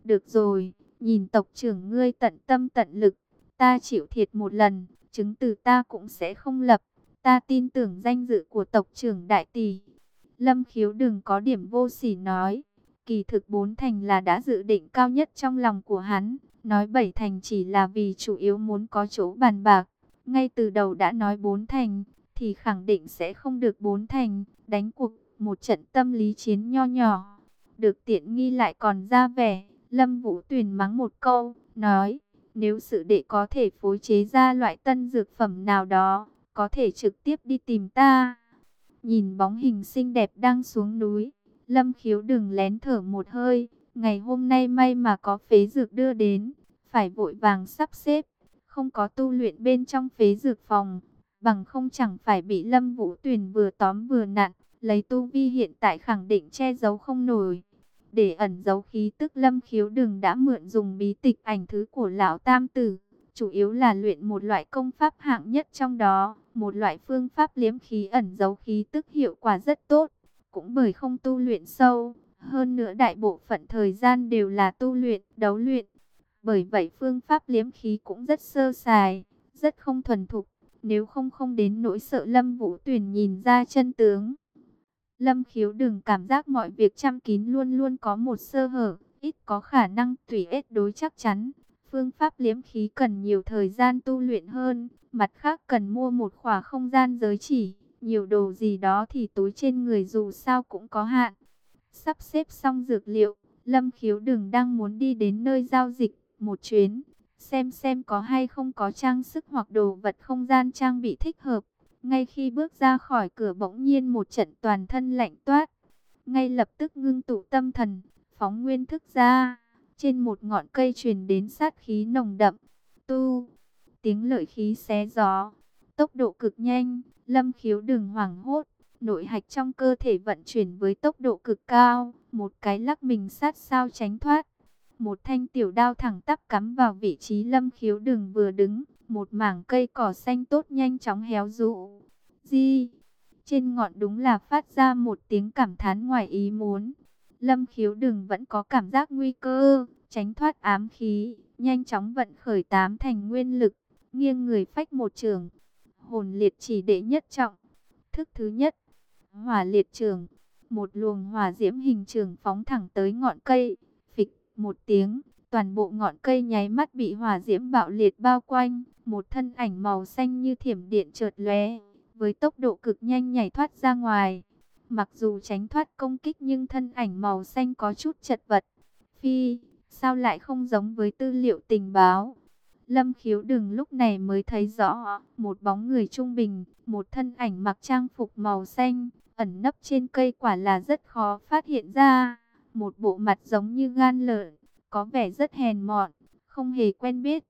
Được rồi, nhìn tộc trưởng ngươi tận tâm tận lực. Ta chịu thiệt một lần, chứng từ ta cũng sẽ không lập. Ta tin tưởng danh dự của tộc trưởng đại tỷ. Lâm khiếu đừng có điểm vô sỉ nói. Kỳ thực bốn thành là đã dự định cao nhất trong lòng của hắn. Nói bảy thành chỉ là vì chủ yếu muốn có chỗ bàn bạc. Ngay từ đầu đã nói bốn thành, thì khẳng định sẽ không được bốn thành. Đánh cuộc một trận tâm lý chiến nho nhỏ. Được tiện nghi lại còn ra vẻ. Lâm Vũ Tuyền mắng một câu, nói. Nếu sự đệ có thể phối chế ra loại tân dược phẩm nào đó, có thể trực tiếp đi tìm ta. Nhìn bóng hình xinh đẹp đang xuống núi, Lâm khiếu đừng lén thở một hơi. Ngày hôm nay may mà có phế dược đưa đến, phải vội vàng sắp xếp. Không có tu luyện bên trong phế dược phòng, bằng không chẳng phải bị Lâm Vũ Tuyền vừa tóm vừa nặn. Lấy tu vi hiện tại khẳng định che giấu không nổi. Để ẩn giấu khí tức lâm khiếu đừng đã mượn dùng bí tịch ảnh thứ của lão tam tử. Chủ yếu là luyện một loại công pháp hạng nhất trong đó. Một loại phương pháp liếm khí ẩn giấu khí tức hiệu quả rất tốt. Cũng bởi không tu luyện sâu. Hơn nữa đại bộ phận thời gian đều là tu luyện, đấu luyện. Bởi vậy phương pháp liếm khí cũng rất sơ sài, rất không thuần thục. Nếu không không đến nỗi sợ Lâm Vũ Tuyển nhìn ra chân tướng. Lâm khiếu đừng cảm giác mọi việc chăm kín luôn luôn có một sơ hở, ít có khả năng tùy ết đối chắc chắn. Phương pháp liếm khí cần nhiều thời gian tu luyện hơn, mặt khác cần mua một khỏa không gian giới chỉ, nhiều đồ gì đó thì túi trên người dù sao cũng có hạn. Sắp xếp xong dược liệu, Lâm khiếu đừng đang muốn đi đến nơi giao dịch một chuyến, xem xem có hay không có trang sức hoặc đồ vật không gian trang bị thích hợp. Ngay khi bước ra khỏi cửa bỗng nhiên một trận toàn thân lạnh toát. Ngay lập tức ngưng tụ tâm thần, phóng nguyên thức ra. Trên một ngọn cây truyền đến sát khí nồng đậm. Tu, tiếng lợi khí xé gió. Tốc độ cực nhanh, lâm khiếu đừng hoảng hốt. Nội hạch trong cơ thể vận chuyển với tốc độ cực cao. Một cái lắc mình sát sao tránh thoát. Một thanh tiểu đao thẳng tắp cắm vào vị trí lâm khiếu đừng vừa đứng. Một mảng cây cỏ xanh tốt nhanh chóng héo rũ. Di, trên ngọn đúng là phát ra một tiếng cảm thán ngoài ý muốn. Lâm khiếu đừng vẫn có cảm giác nguy cơ, tránh thoát ám khí, nhanh chóng vận khởi tám thành nguyên lực, nghiêng người phách một trường. Hồn liệt chỉ đệ nhất trọng, thức thứ nhất. Hỏa liệt trường, một luồng hỏa diễm hình trường phóng thẳng tới ngọn cây, phịch một tiếng, toàn bộ ngọn cây nháy mắt bị hỏa diễm bạo liệt bao quanh, một thân ảnh màu xanh như thiểm điện chợt lóe, với tốc độ cực nhanh nhảy thoát ra ngoài. Mặc dù tránh thoát công kích nhưng thân ảnh màu xanh có chút chật vật. Phi, sao lại không giống với tư liệu tình báo? Lâm khiếu đừng lúc này mới thấy rõ, một bóng người trung bình, một thân ảnh mặc trang phục màu xanh, ẩn nấp trên cây quả là rất khó phát hiện ra. Một bộ mặt giống như gan lợn, có vẻ rất hèn mọn, không hề quen biết.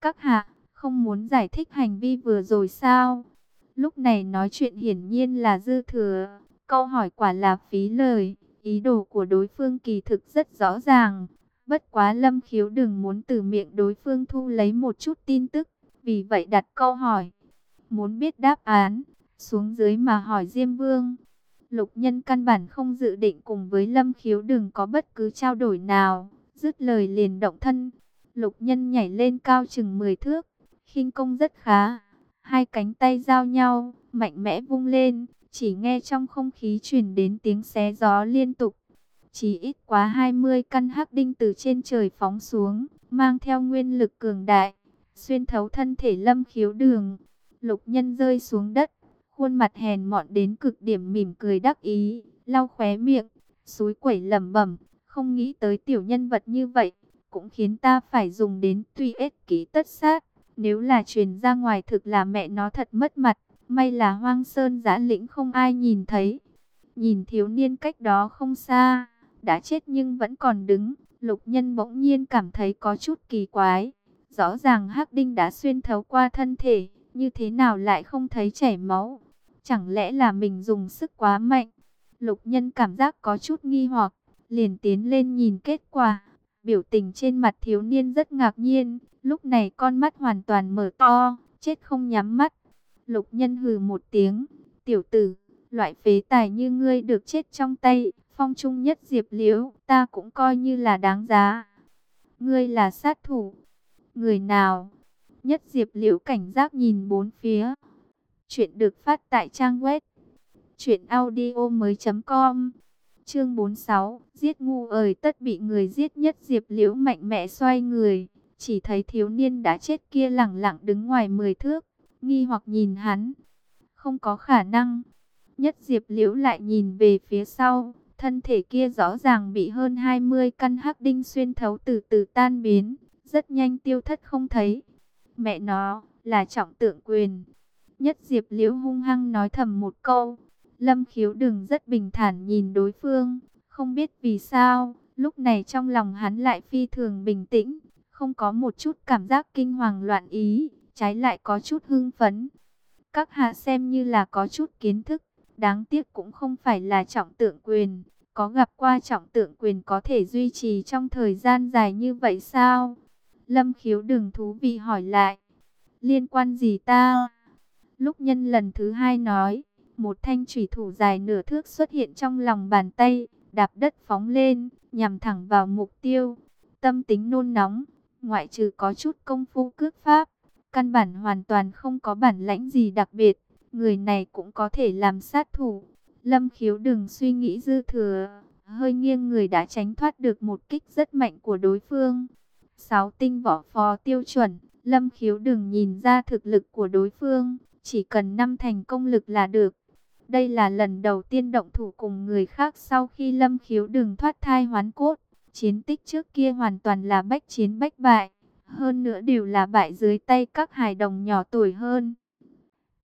Các hạ, không muốn giải thích hành vi vừa rồi sao? Lúc này nói chuyện hiển nhiên là dư thừa, câu hỏi quả là phí lời, ý đồ của đối phương kỳ thực rất rõ ràng. Bất quá lâm khiếu đừng muốn từ miệng đối phương thu lấy một chút tin tức, vì vậy đặt câu hỏi. Muốn biết đáp án, xuống dưới mà hỏi Diêm Vương. Lục nhân căn bản không dự định cùng với lâm khiếu đừng có bất cứ trao đổi nào, dứt lời liền động thân. Lục nhân nhảy lên cao chừng 10 thước, khinh công rất khá, hai cánh tay giao nhau, mạnh mẽ vung lên, chỉ nghe trong không khí truyền đến tiếng xé gió liên tục. Chỉ ít quá 20 căn hắc đinh từ trên trời phóng xuống, mang theo nguyên lực cường đại, xuyên thấu thân thể lâm khiếu đường. Lục nhân rơi xuống đất, khuôn mặt hèn mọn đến cực điểm mỉm cười đắc ý, lau khóe miệng, suối quẩy lẩm bẩm, không nghĩ tới tiểu nhân vật như vậy, cũng khiến ta phải dùng đến tuy ết ký tất sát. Nếu là truyền ra ngoài thực là mẹ nó thật mất mặt, may là hoang sơn giã lĩnh không ai nhìn thấy. Nhìn thiếu niên cách đó không xa, đã chết nhưng vẫn còn đứng, lục nhân bỗng nhiên cảm thấy có chút kỳ quái. Rõ ràng hắc đinh đã xuyên thấu qua thân thể, như thế nào lại không thấy chảy máu? Chẳng lẽ là mình dùng sức quá mạnh? Lục nhân cảm giác có chút nghi hoặc, liền tiến lên nhìn kết quả. Biểu tình trên mặt thiếu niên rất ngạc nhiên, lúc này con mắt hoàn toàn mở to, chết không nhắm mắt. Lục nhân hừ một tiếng, tiểu tử, loại phế tài như ngươi được chết trong tay, phong trung nhất diệp liễu, ta cũng coi như là đáng giá. Ngươi là sát thủ, người nào? Nhất diệp liễu cảnh giác nhìn bốn phía. Chuyện được phát tại trang web chuyện audio mới.com Chương 46, giết ngu ơi tất bị người giết nhất Diệp Liễu mạnh mẽ xoay người, chỉ thấy thiếu niên đã chết kia lẳng lặng đứng ngoài 10 thước, nghi hoặc nhìn hắn. Không có khả năng. Nhất Diệp Liễu lại nhìn về phía sau, thân thể kia rõ ràng bị hơn 20 căn hắc đinh xuyên thấu từ từ tan biến, rất nhanh tiêu thất không thấy. Mẹ nó, là trọng tượng quyền. Nhất Diệp Liễu hung hăng nói thầm một câu, Lâm khiếu đừng rất bình thản nhìn đối phương, không biết vì sao, lúc này trong lòng hắn lại phi thường bình tĩnh, không có một chút cảm giác kinh hoàng loạn ý, trái lại có chút hưng phấn. Các hạ xem như là có chút kiến thức, đáng tiếc cũng không phải là trọng tượng quyền, có gặp qua trọng tượng quyền có thể duy trì trong thời gian dài như vậy sao? Lâm khiếu đừng thú vị hỏi lại, liên quan gì ta? Lúc nhân lần thứ hai nói, một thanh thủy thủ dài nửa thước xuất hiện trong lòng bàn tay, đạp đất phóng lên, nhằm thẳng vào mục tiêu. Tâm tính nôn nóng, ngoại trừ có chút công phu cước pháp, căn bản hoàn toàn không có bản lãnh gì đặc biệt. Người này cũng có thể làm sát thủ. Lâm khiếu đừng suy nghĩ dư thừa, hơi nghiêng người đã tránh thoát được một kích rất mạnh của đối phương. Sáu tinh võ phó tiêu chuẩn, Lâm khiếu đừng nhìn ra thực lực của đối phương, chỉ cần năm thành công lực là được. Đây là lần đầu tiên động thủ cùng người khác sau khi lâm khiếu đường thoát thai hoán cốt. Chiến tích trước kia hoàn toàn là bách chiến bách bại. Hơn nữa đều là bại dưới tay các hài đồng nhỏ tuổi hơn.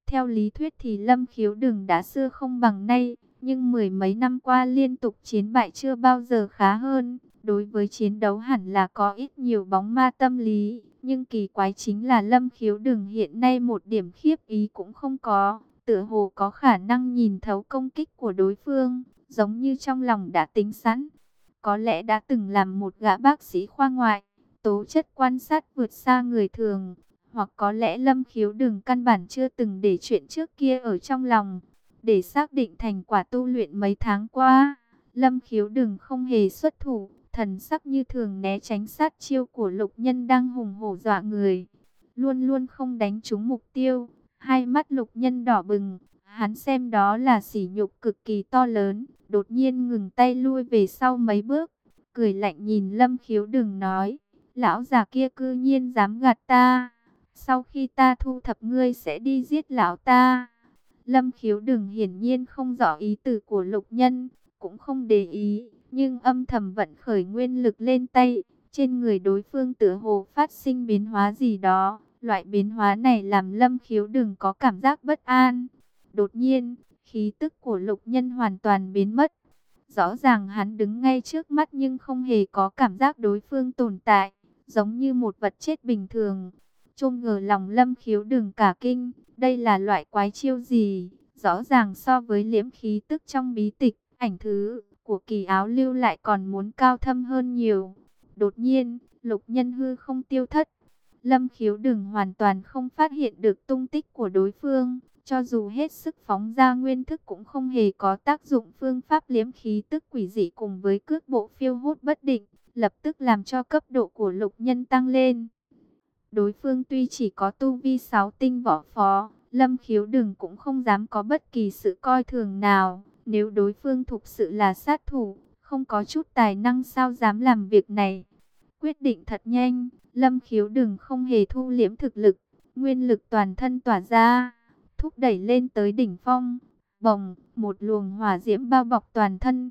Theo lý thuyết thì lâm khiếu đường đã xưa không bằng nay. Nhưng mười mấy năm qua liên tục chiến bại chưa bao giờ khá hơn. Đối với chiến đấu hẳn là có ít nhiều bóng ma tâm lý. Nhưng kỳ quái chính là lâm khiếu đường hiện nay một điểm khiếp ý cũng không có tựa hồ có khả năng nhìn thấu công kích của đối phương, giống như trong lòng đã tính sẵn. Có lẽ đã từng làm một gã bác sĩ khoa ngoại, tố chất quan sát vượt xa người thường, hoặc có lẽ lâm khiếu đường căn bản chưa từng để chuyện trước kia ở trong lòng. Để xác định thành quả tu luyện mấy tháng qua, lâm khiếu đường không hề xuất thủ, thần sắc như thường né tránh sát chiêu của lục nhân đang hùng hổ dọa người. Luôn luôn không đánh trúng mục tiêu, Hai mắt lục nhân đỏ bừng, Hắn xem đó là sỉ nhục cực kỳ to lớn, đột nhiên ngừng tay lui về sau mấy bước, cười lạnh nhìn Lâm Khiếu đừng nói, lão già kia cư nhiên dám gạt ta, sau khi ta thu thập ngươi sẽ đi giết lão ta. Lâm Khiếu đừng hiển nhiên không rõ ý tử của lục nhân, cũng không để ý, nhưng âm thầm vận khởi nguyên lực lên tay, trên người đối phương tựa hồ phát sinh biến hóa gì đó. Loại biến hóa này làm Lâm Khiếu đừng có cảm giác bất an. Đột nhiên, khí tức của lục nhân hoàn toàn biến mất. Rõ ràng hắn đứng ngay trước mắt nhưng không hề có cảm giác đối phương tồn tại, giống như một vật chết bình thường. Trông ngờ lòng lâm khiếu đường cả kinh, đây là loại quái chiêu gì? Rõ ràng so với liễm khí tức trong bí tịch, ảnh thứ của kỳ áo lưu lại còn muốn cao thâm hơn nhiều. Đột nhiên, lục nhân hư không tiêu thất. Lâm khiếu đừng hoàn toàn không phát hiện được tung tích của đối phương. Cho dù hết sức phóng ra nguyên thức cũng không hề có tác dụng phương pháp liếm khí tức quỷ dị cùng với cước bộ phiêu hút bất định, lập tức làm cho cấp độ của lục nhân tăng lên. Đối phương tuy chỉ có tu vi sáu tinh võ phó, lâm khiếu đừng cũng không dám có bất kỳ sự coi thường nào. Nếu đối phương thực sự là sát thủ, không có chút tài năng sao dám làm việc này. Quyết định thật nhanh, lâm khiếu đừng không hề thu liếm thực lực, nguyên lực toàn thân tỏa ra thúc đẩy lên tới đỉnh phong. Bồng, một luồng hỏa diễm bao bọc toàn thân.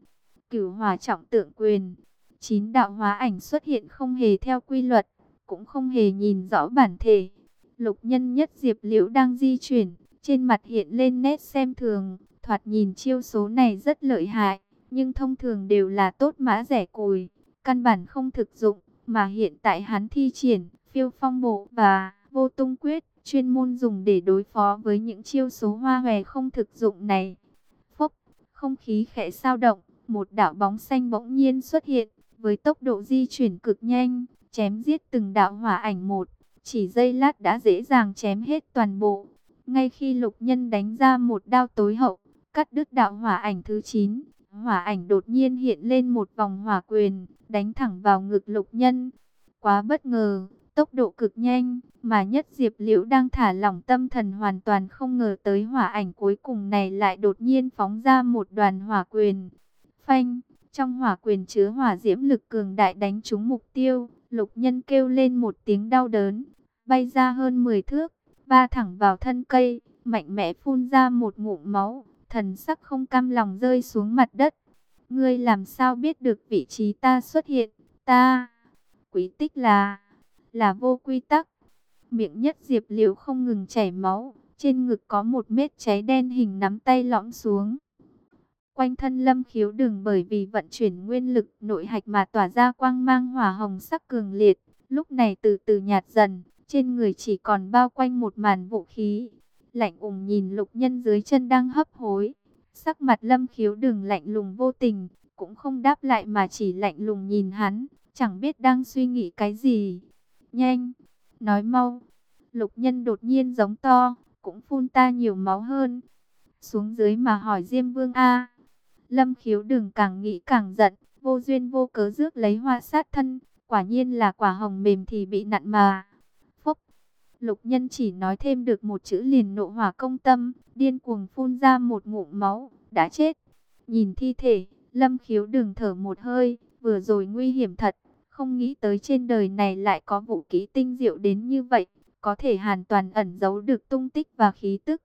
Cửu hỏa trọng tượng quyền. Chín đạo hóa ảnh xuất hiện không hề theo quy luật, cũng không hề nhìn rõ bản thể. Lục nhân nhất diệp liễu đang di chuyển, trên mặt hiện lên nét xem thường. Thoạt nhìn chiêu số này rất lợi hại, nhưng thông thường đều là tốt mã rẻ cùi. Căn bản không thực dụng, mà hiện tại hắn thi triển, phiêu phong bộ và vô tung quyết chuyên môn dùng để đối phó với những chiêu số hoa hòe không thực dụng này. Phốc, không khí khẽ sao động, một đạo bóng xanh bỗng nhiên xuất hiện, với tốc độ di chuyển cực nhanh, chém giết từng đạo hỏa ảnh một, chỉ giây lát đã dễ dàng chém hết toàn bộ. Ngay khi lục nhân đánh ra một đao tối hậu, cắt đứt đạo hỏa ảnh thứ 9, hỏa ảnh đột nhiên hiện lên một vòng hỏa quyền, đánh thẳng vào ngực lục nhân. Quá bất ngờ, tốc độ cực nhanh, mà nhất Diệp Liễu đang thả lỏng tâm thần hoàn toàn không ngờ tới hỏa ảnh cuối cùng này lại đột nhiên phóng ra một đoàn hỏa quyền. Phanh, trong hỏa quyền chứa hỏa diễm lực cường đại đánh trúng mục tiêu, lục nhân kêu lên một tiếng đau đớn, bay ra hơn 10 thước, ba thẳng vào thân cây, mạnh mẽ phun ra một ngụm máu, thần sắc không cam lòng rơi xuống mặt đất. Ngươi làm sao biết được vị trí ta xuất hiện, ta, quý tích là là vô quy tắc. Miệng nhất diệp liễu không ngừng chảy máu, trên ngực có một vết cháy đen hình nắm tay lõm xuống. Quanh thân lâm khiếu đường bởi vì vận chuyển nguyên lực nội hạch mà tỏa ra quang mang hỏa hồng sắc cường liệt, lúc này từ từ nhạt dần, trên người chỉ còn bao quanh một màn vũ khí. Lạnh ủng nhìn lục nhân dưới chân đang hấp hối, sắc mặt lâm khiếu đường lạnh lùng vô tình, cũng không đáp lại mà chỉ lạnh lùng nhìn hắn, chẳng biết đang suy nghĩ cái gì. Nhanh, nói mau. Lục nhân đột nhiên giống to, cũng phun ta nhiều máu hơn. Xuống dưới mà hỏi Diêm Vương A. Lâm khiếu đừng càng nghĩ càng giận, vô duyên vô cớ rước lấy hoa sát thân. Quả nhiên là quả hồng mềm thì bị nặn mà. Phúc, lục nhân chỉ nói thêm được một chữ liền nộ hỏa công tâm, điên cuồng phun ra một ngụm máu, đã chết. Nhìn thi thể, lâm khiếu đừng thở một hơi, vừa rồi nguy hiểm thật. Không nghĩ tới trên đời này lại có vũ khí tinh diệu đến như vậy, có thể hoàn toàn ẩn giấu được tung tích và khí tức.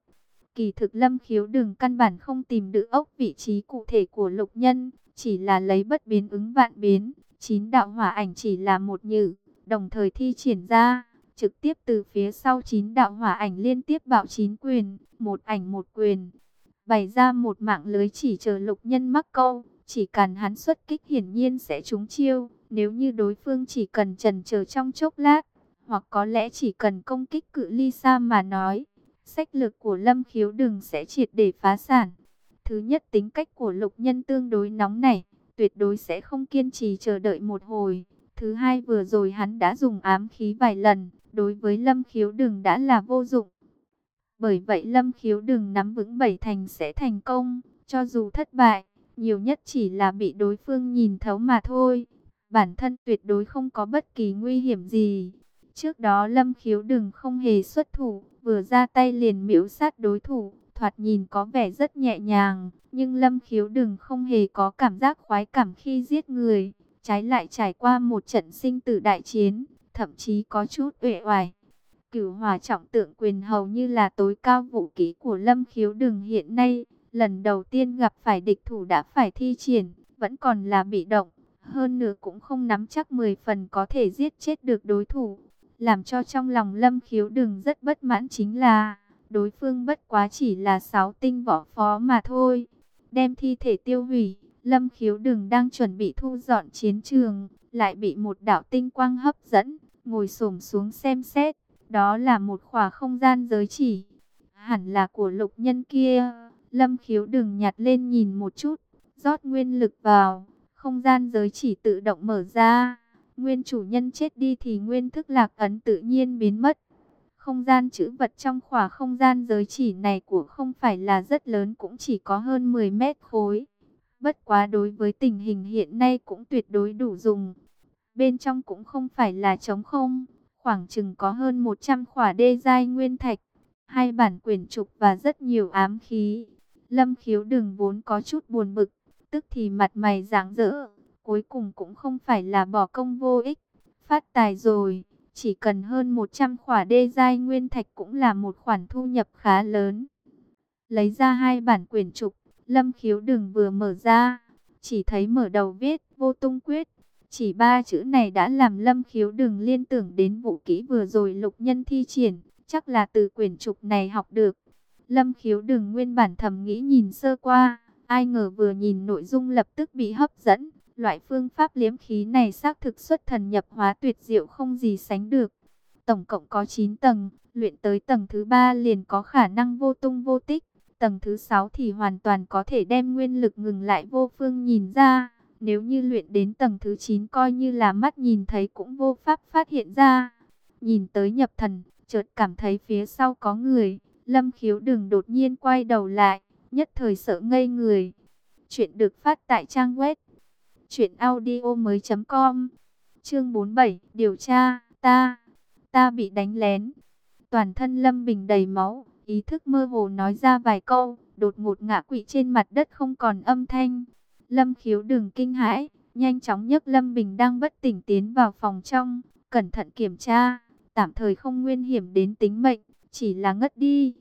Kỳ thực lâm khiếu đường căn bản không tìm được ốc vị trí cụ thể của lục nhân, chỉ là lấy bất biến ứng vạn biến. Chín đạo hỏa ảnh chỉ là một nhự, đồng thời thi triển ra, trực tiếp từ phía sau chín đạo hỏa ảnh liên tiếp bạo chín quyền, một ảnh một quyền. Bày ra một mạng lưới chỉ chờ lục nhân mắc câu, chỉ cần hắn xuất kích hiển nhiên sẽ trúng chiêu. Nếu như đối phương chỉ cần trần chờ trong chốc lát, hoặc có lẽ chỉ cần công kích cự ly xa mà nói, sách lược của Lâm Khiếu Đừng sẽ triệt để phá sản. Thứ nhất tính cách của lục nhân tương đối nóng này, tuyệt đối sẽ không kiên trì chờ đợi một hồi. Thứ hai vừa rồi hắn đã dùng ám khí vài lần, đối với Lâm Khiếu Đừng đã là vô dụng. Bởi vậy Lâm Khiếu Đừng nắm vững bảy thành sẽ thành công, cho dù thất bại, nhiều nhất chỉ là bị đối phương nhìn thấu mà thôi bản thân tuyệt đối không có bất kỳ nguy hiểm gì. Trước đó Lâm Khiếu đừng không hề xuất thủ, vừa ra tay liền miễu sát đối thủ, thoạt nhìn có vẻ rất nhẹ nhàng, nhưng Lâm Khiếu đừng không hề có cảm giác khoái cảm khi giết người, trái lại trải qua một trận sinh tử đại chiến, thậm chí có chút uể oải. Cửu hòa trọng tượng quyền hầu như là tối cao vũ ký của Lâm Khiếu đừng hiện nay, lần đầu tiên gặp phải địch thủ đã phải thi triển, vẫn còn là bị động, hơn nữa cũng không nắm chắc 10 phần có thể giết chết được đối thủ. Làm cho trong lòng Lâm Khiếu đừng rất bất mãn chính là, đối phương bất quá chỉ là sáu tinh võ phó mà thôi. Đem thi thể tiêu hủy, Lâm Khiếu đừng đang chuẩn bị thu dọn chiến trường, lại bị một đạo tinh quang hấp dẫn, ngồi xổm xuống xem xét. Đó là một khỏa không gian giới chỉ, hẳn là của lục nhân kia. Lâm khiếu đừng nhặt lên nhìn một chút, rót nguyên lực vào, không gian giới chỉ tự động mở ra. Nguyên chủ nhân chết đi thì nguyên thức lạc ấn tự nhiên biến mất. Không gian chữ vật trong khỏa không gian giới chỉ này của không phải là rất lớn cũng chỉ có hơn 10 mét khối. Bất quá đối với tình hình hiện nay cũng tuyệt đối đủ dùng. Bên trong cũng không phải là trống không, khoảng chừng có hơn 100 khỏa đê giai nguyên thạch, hai bản quyển trục và rất nhiều ám khí. Lâm khiếu đừng vốn có chút buồn bực, tức thì mặt mày ráng rỡ, cuối cùng cũng không phải là bỏ công vô ích, phát tài rồi, chỉ cần hơn 100 khỏa đê giai nguyên thạch cũng là một khoản thu nhập khá lớn. Lấy ra hai bản quyển trục, Lâm khiếu đừng vừa mở ra, chỉ thấy mở đầu viết vô tung quyết. Chỉ ba chữ này đã làm Lâm khiếu đừng liên tưởng đến vụ kỹ vừa rồi lục nhân thi triển, chắc là từ quyển trục này học được. Lâm khiếu đừng nguyên bản thầm nghĩ nhìn sơ qua, ai ngờ vừa nhìn nội dung lập tức bị hấp dẫn. Loại phương pháp liếm khí này xác thực xuất thần nhập hóa tuyệt diệu không gì sánh được. Tổng cộng có 9 tầng, luyện tới tầng thứ 3 liền có khả năng vô tung vô tích. Tầng thứ 6 thì hoàn toàn có thể đem nguyên lực ngừng lại vô phương nhìn ra. Nếu như luyện đến tầng thứ 9 coi như là mắt nhìn thấy cũng vô pháp phát hiện ra. Nhìn tới nhập thần, chợt cảm thấy phía sau có người. Lâm khiếu đừng đột nhiên quay đầu lại, nhất thời sợ ngây người. Chuyện được phát tại trang web truyệnaudiomoi.com. Chương 47, điều tra, ta, ta bị đánh lén. Toàn thân Lâm Bình đầy máu, ý thức mơ hồ nói ra vài câu, đột ngột ngã quỵ trên mặt đất không còn âm thanh. Lâm Khiếu đừng kinh hãi, nhanh chóng nhấc Lâm Bình đang bất tỉnh tiến vào phòng trong, cẩn thận kiểm tra, tạm thời không nguyên hiểm đến tính mệnh, chỉ là ngất đi.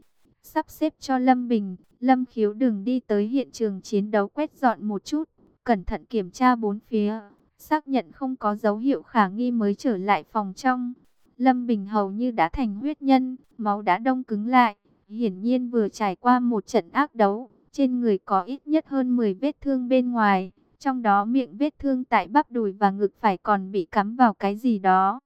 Sắp xếp cho Lâm Bình, Lâm Khiếu đừng đi tới hiện trường chiến đấu quét dọn một chút, cẩn thận kiểm tra bốn phía, xác nhận không có dấu hiệu khả nghi mới trở lại phòng trong. Lâm Bình hầu như đã thành huyết nhân, máu đã đông cứng lại, hiển nhiên vừa trải qua một trận ác đấu, trên người có ít nhất hơn 10 vết thương bên ngoài, trong đó miệng vết thương tại bắp đùi và ngực phải còn bị cắm vào cái gì đó.